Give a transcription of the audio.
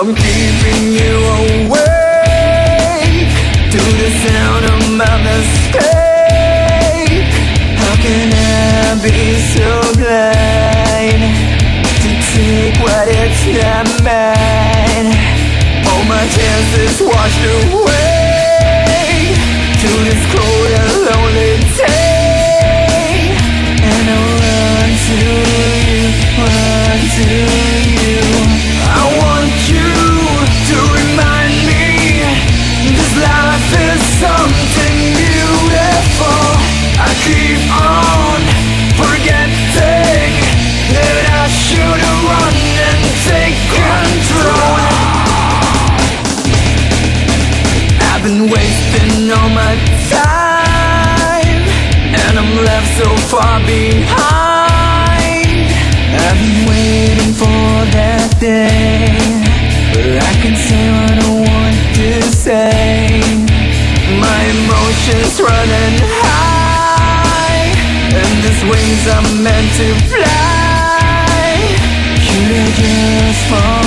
I'm keeping you awake To the sound of my mistake. How can I be so blind To take what it's not mine? All my chances washed away wasting all my time And I'm left so far behind. I've been waiting for that day Where I can say what I want to say. My emotions running high And these wings are meant to fly. Should I just fall